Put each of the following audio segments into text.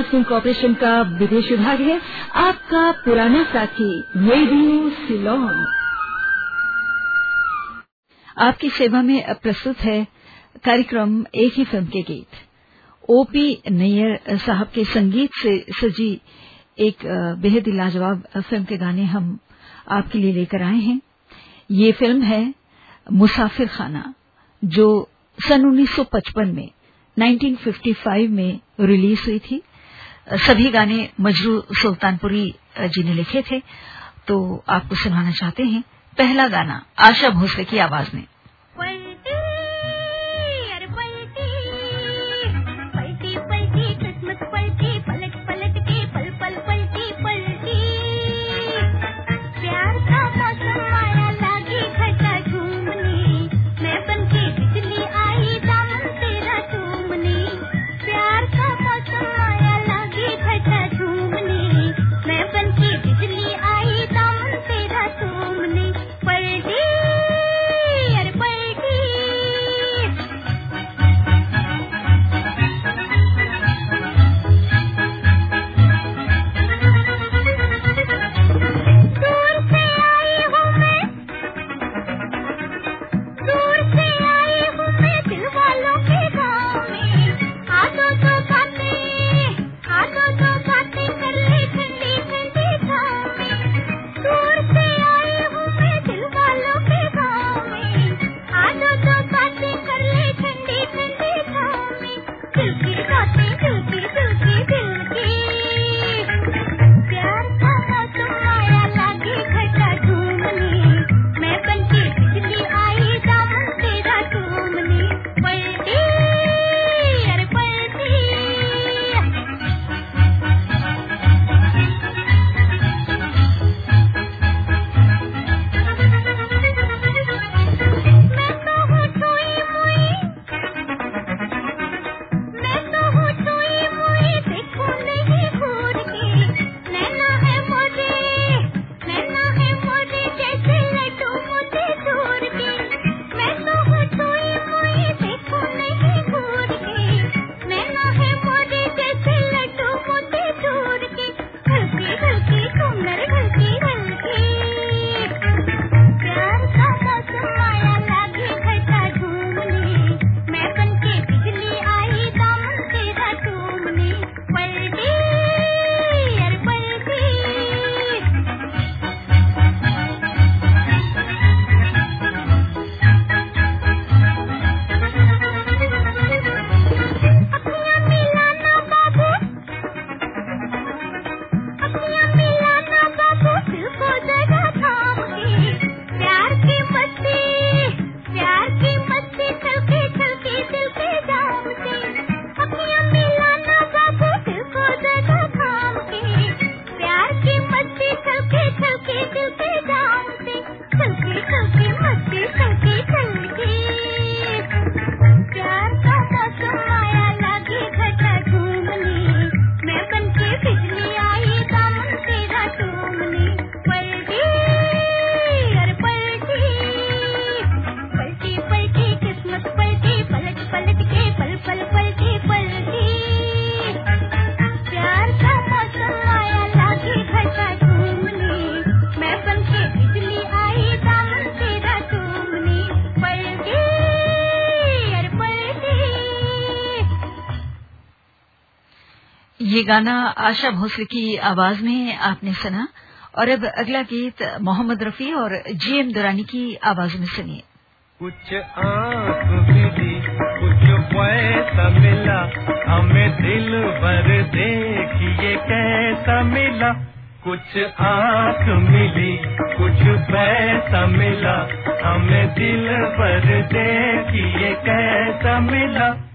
Broadcasting corporation का विदेश विभाग है। आपका पुराना साथी, रेडियो सिलोन। आपकी सेवा में प्रस्तुत है कार्यक्रम एक ही फ़िल्म के गीत। ओपी नैयर साहब के संगीत से सजी एक बेहद लाजवाब फ़िल्म के गाने हम आपके लिए लेकर आए हैं। ये फ़िल्म है मुसाफिर खाना जो सन 1955 में 1955 में रिलीज़ हुई थी। सभी गाने मजरू सुल्तानपुरी जी ने लिखे थे तो आपको सुनाना चाहते हैं पहला गाना आशा भोसले की आवाज़ में। ये गाना आशा भोसले की आवाज़ में आपने सुना। और अब अगला गीत मोहम्मद रफी और जीएम दुरानी की आवाज़ में सुनिए। कुछ आँख मिली, कुछ पैसा मिला, हमें दिल भर देखिए कैसा मिला। कुछ आँख मिली, कुछ पैसा मिला, हमें दिल भर देखिए कैसा मिला।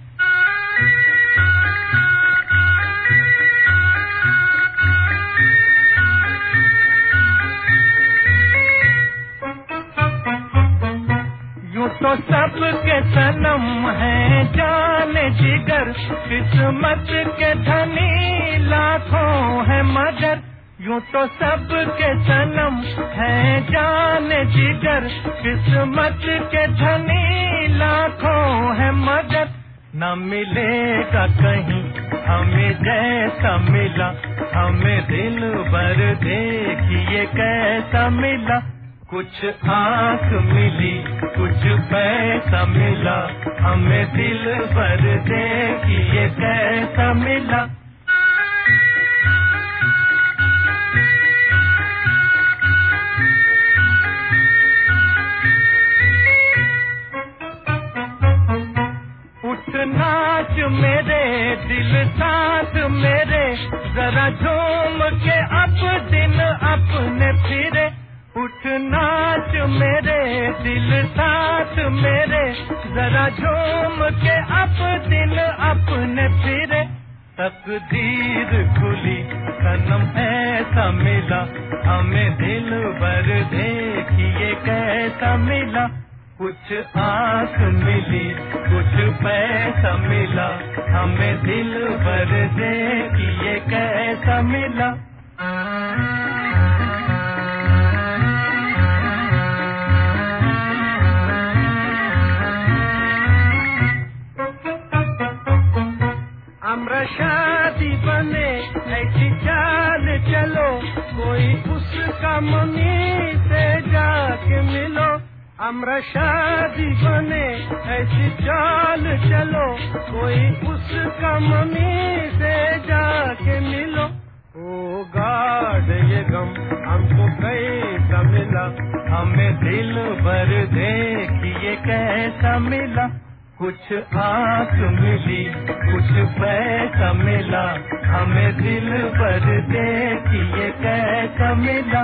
सबके सनम है जान जिगर, किस्मत के धनी, लाखों है मगर यूँ तो सबके सनम है जान जिगर, किस्मत के धनी, लाखों है मगर न मिलेगा कहीं हमें जैसा मिला, हमें दिल भर देखिए कैसा मिला। कुछ आँख मिली, कुछ पैसा मिला। हमें दिल भर देखिए कैसा मिला। नाच मेरे, दिल साथ मेरे। जरा झूम के अब दिन अपने उठ नाच मेरे, दिल साथ मेरे, जरा झूम के अब दिन अपने फिरे। तकदीर खुली, सनम ऐसा मिला, हमें दिल भर देखिए कैसा मिला। कुछ आस मिली, कुछ पैसा मिला, हमें दिल भर दे कि ये कैसा मिला। शादी बने, ऐसी चाल चलो। कोई उसका मनी से जाके मिलो। अमरा शादी बने, ऐसी चाल चलो। कोई उसका मम्मी से जाके मिलो। ओ गाड, ये गम हमको कैसा मिला? हमें दिल भर देखिए कैसा मिला? कुछ आँख मिली, कुछ पैसा मिला। हमें दिल भर देखिए कैसा मिला।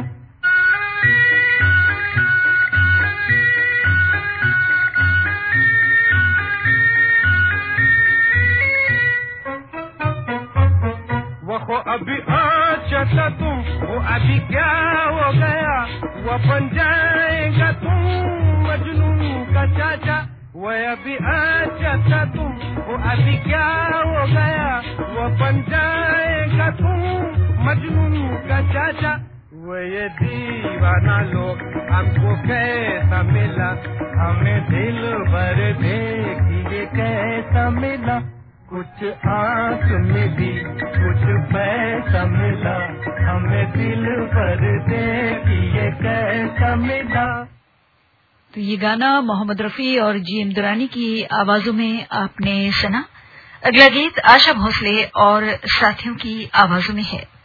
वो अभी अच्छा तुम वो अभी क्या हो गया? वो बन जाएगा तुम मजनू का चाचा। अभी अच्छा था तुम, वो अभी क्या हो गया? वो बन जाएगा तुम मजनू का चाचा। वो ये दीवाना लोग हमको कैसा मिला? हमें दिल भर देखिए कैसा मिला? कुछ आँख भी कुछ पैसा मिला। हमें दिल भर देखिए कैसा मिला? तो ये गाना मोहम्मद रफी और जीएम दुरानी की आवाजों में आपने सुना। अगला गीत आशा भोसले और साथियों की आवाजों में है।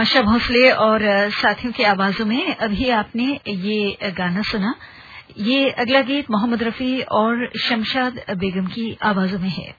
आशा भोसले और साथियों की आवाजों में अभी आपने ये गाना सुना। ये अगला गीत मोहम्मद रफी और शमशाद बेगम की आवाजों में है।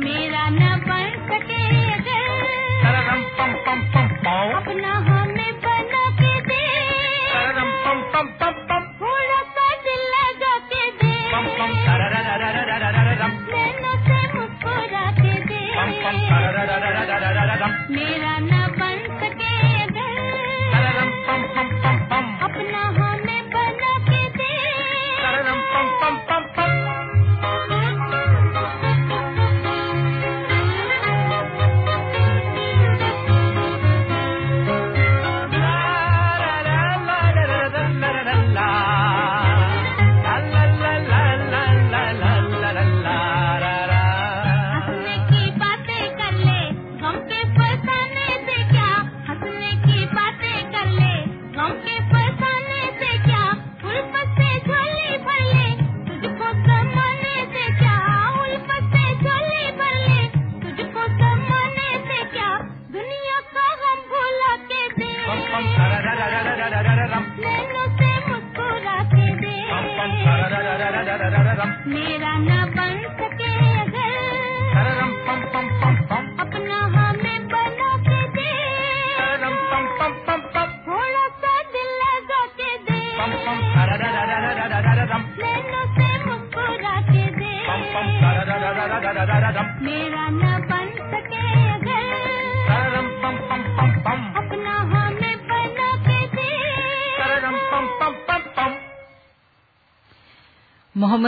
मेरा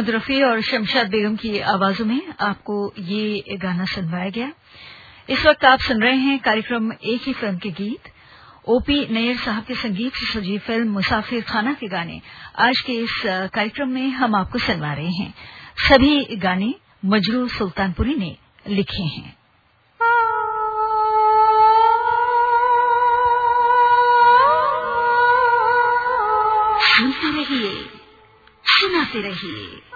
मोहम्मद रफी और शमशाद बेगम की आवाजों में आपको ये गाना सुनवाया गया। इस वक्त आप सुन रहे हैं कार्यक्रम एक ही फ़िल्म के गीत। ओपी नैयर साहब के संगीत से सजी फ़िल्म मुसाफिर खाना के गाने। आज के इस कार्यक्रम में हम आपको सुनवा रहे हैं। सभी गाने मजरू सुल्तानपुरी ने लिखे हैं। सुनते रहिए, सुनाते रहिए।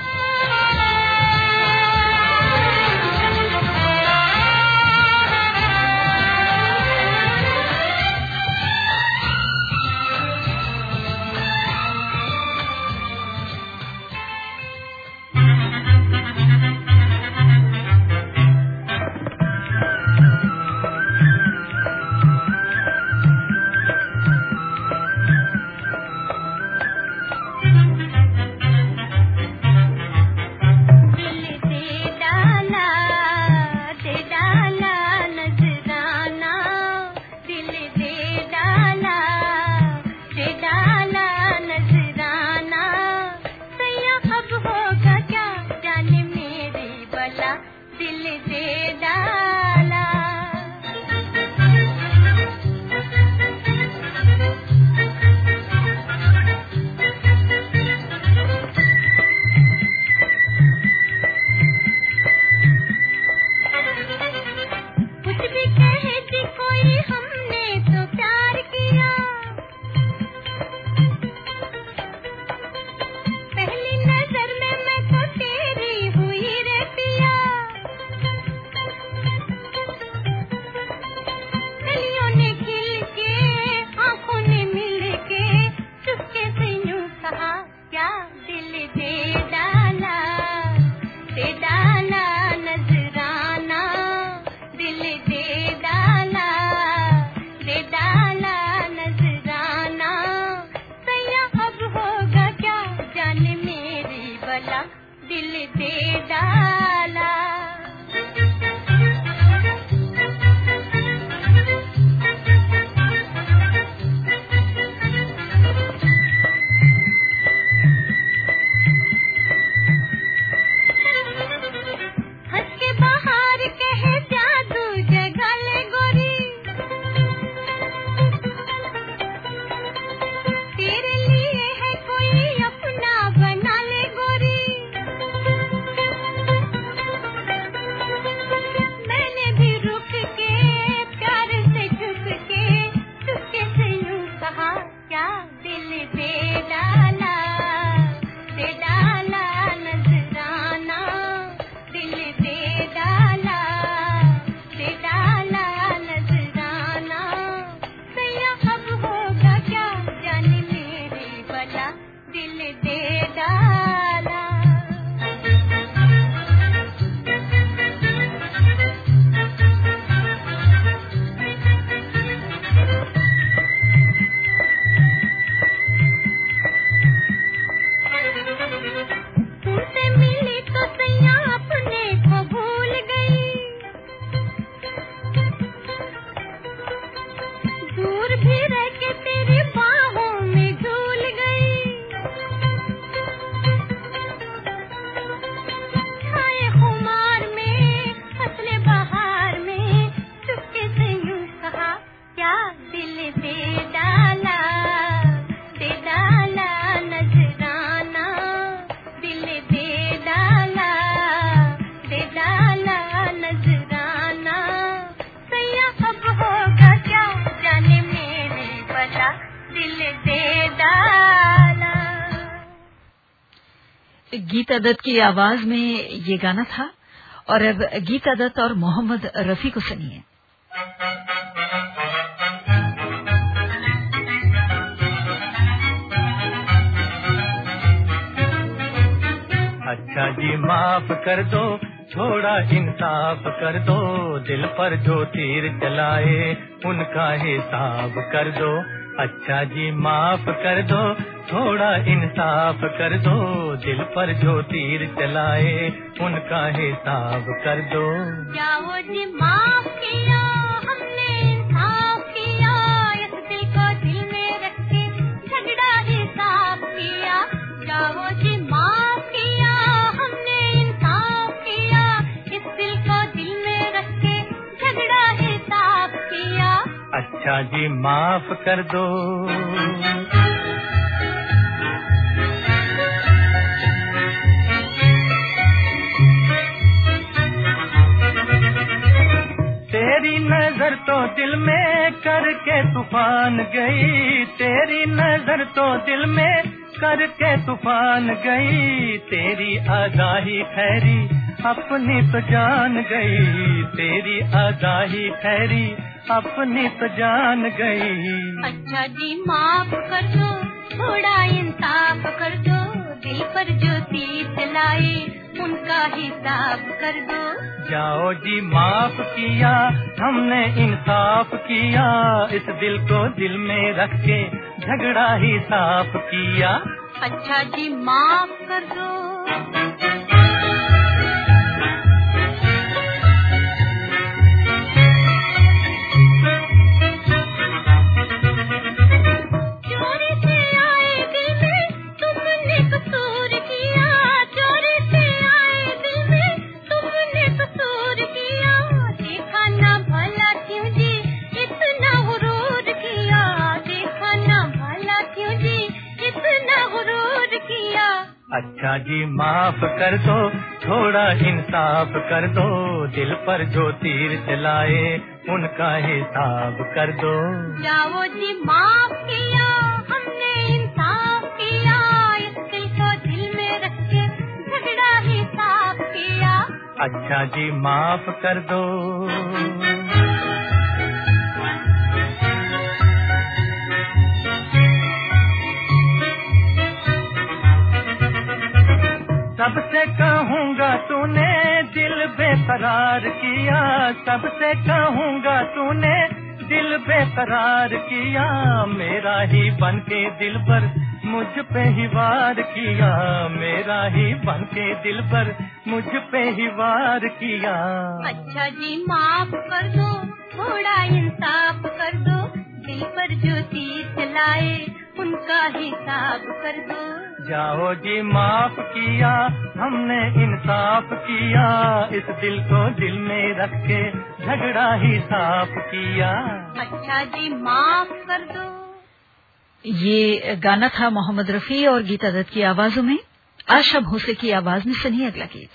गीता दत्त की आवाज़ में ये गाना था और अब गीता दत्त और मोहम्मद रफी को सुनिए। अच्छा जी, माफ़ कर दो छोड़ा इंसाफ कर दो, दिल पर जो तीर चलाए उनका हिसाब कर दो। अच्छा जी, माफ़ कर दो थोड़ा इंसाफ कर दो दिल पर जो तीर चलाए उनका हिसाब कर दो। जी माफ़ किया? हमने इंसाफ किया। इस दिल को दिल में रख के झगड़ा हिसाब किया। जाओ जी माफ़ किया? हमने इंसाफ किया। इस दिल को दिल में रख के झगड़ा हिसाब किया। अच्छा जी माफ़ कर दो। तो दिल में करके तूफ़ान गई, तेरी नज़र तो दिल में करके तूफ़ान गई, तेरी आगाही ठहरी अपनी तो जान गई, तेरी आगाही ठहरी अपनी तो जान गई। अच्छा जी, माफ़ कर दो, थोड़ा इंसाफ कर दो, दिल पर जो तीर चलाए उनका हिसाब कर दो। जाओ जी माफ़ किया हमने इंसाफ किया। इस दिल को दिल में रख के झगड़ा ही साफ़ किया। अच्छा जी माफ़ कर दो। अच्छा जी माफ़ कर दो थोड़ा इंसाफ कर दो दिल पर जो तीर चलाए उनका हिसाब कर दो। जाओ जी माफ़ किया हमने इंसाफ किया इस दिल को दिल में रख के झगड़ा ही साफ़ किया। अच्छा जी माफ़ कर दो। तूने दिल बेकरार किया, सबसे कहूँगा तूने दिल बेकरार किया, मेरा ही बन के दिल पर मुझ पे ही वार किया, मेरा ही बन के दिल पर मुझ पे ही वार किया। अच्छा जी, माफ़ कर दो, थोड़ा इंसाफ कर दो, दिल पर जो तीर चलाए, उनका हिसाब कर दो। जाओ जी माफ़ किया हमने इंसाफ किया। इस दिल को दिल में रख के झगड़ा ही साफ़ किया। अच्छा जी माफ़ कर दो। ये गाना था मोहम्मद रफी और गीता दत्त की आवाजों में। आशा भोसले की आवाज़ में सुनिए अगला गीत।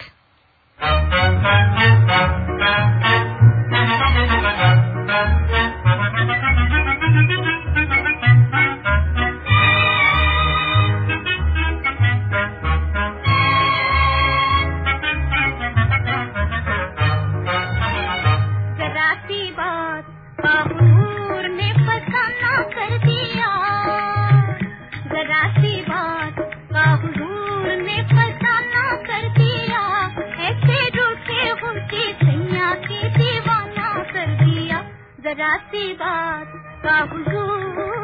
सी बात का हुजूर।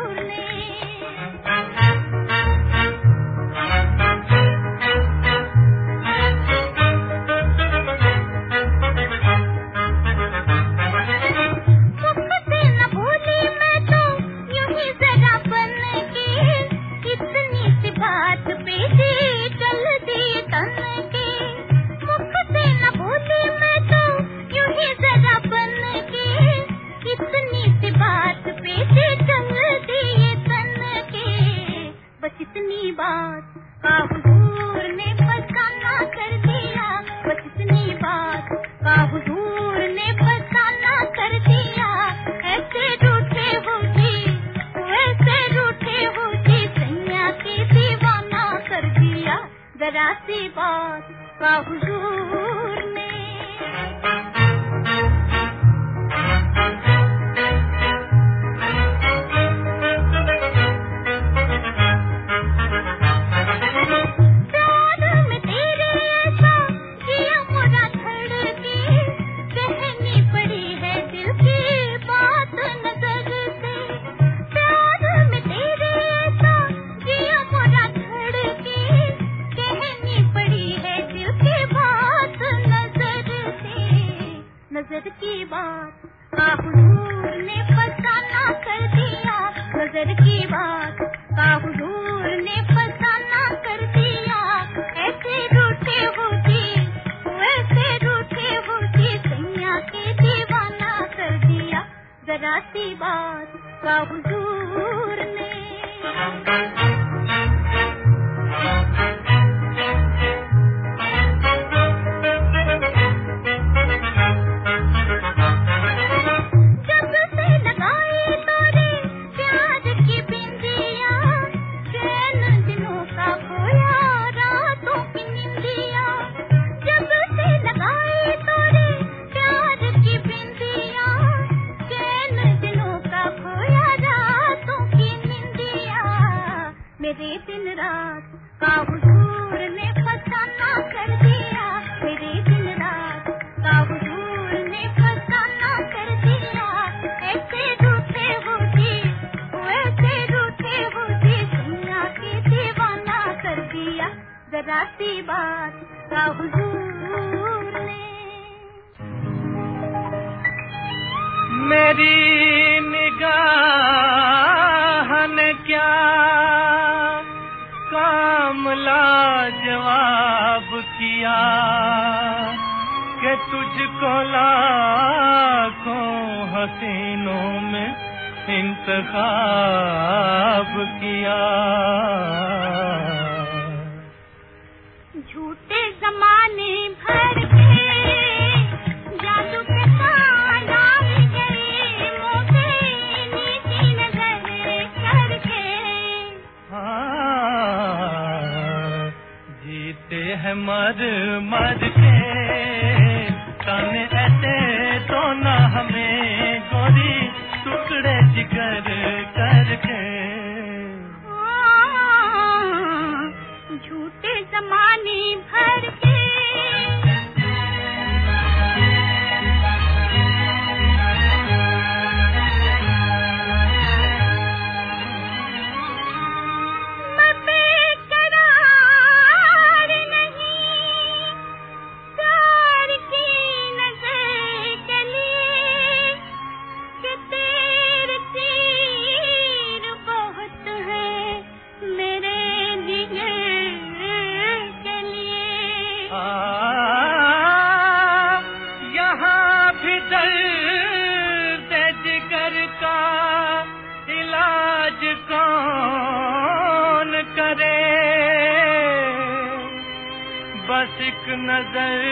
नज़र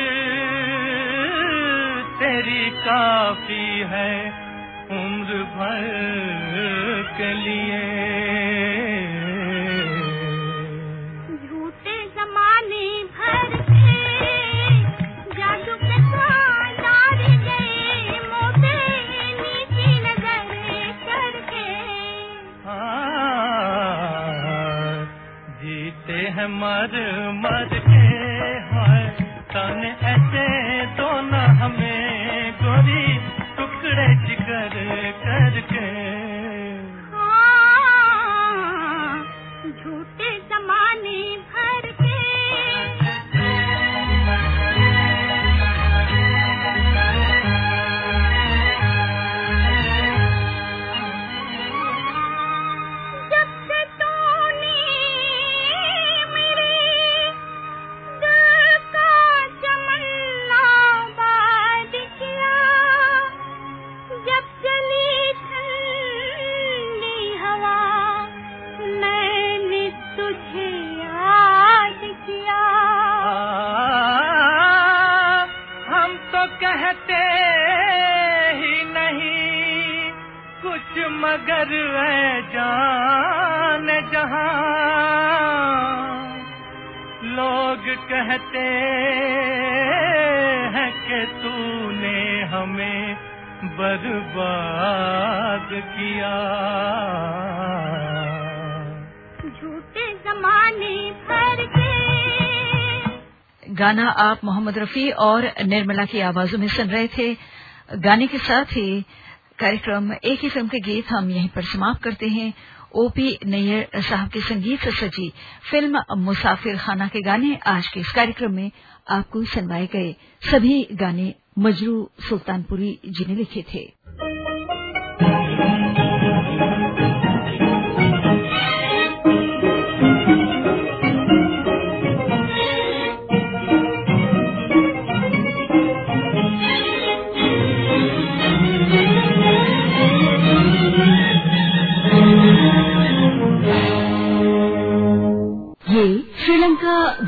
तेरी काफ़ी है उम्र भर के लिए। झूठे जमाने गाना आप मोहम्मद रफी और निर्मला की आवाजों में सुन रहे थे। गाने के साथ ही कार्यक्रम एक ही फ़िल्म के गीत हम यहीं पर समाप्त करते हैं। ओपी नैयर साहब के संगीत से सजी फ़िल्म मुसाफिर खाना के गाने आज के इस कार्यक्रम में आपको सुनवाए गए सभी गाने मजरू सुल्तानपुरी जी ने लिखे थे।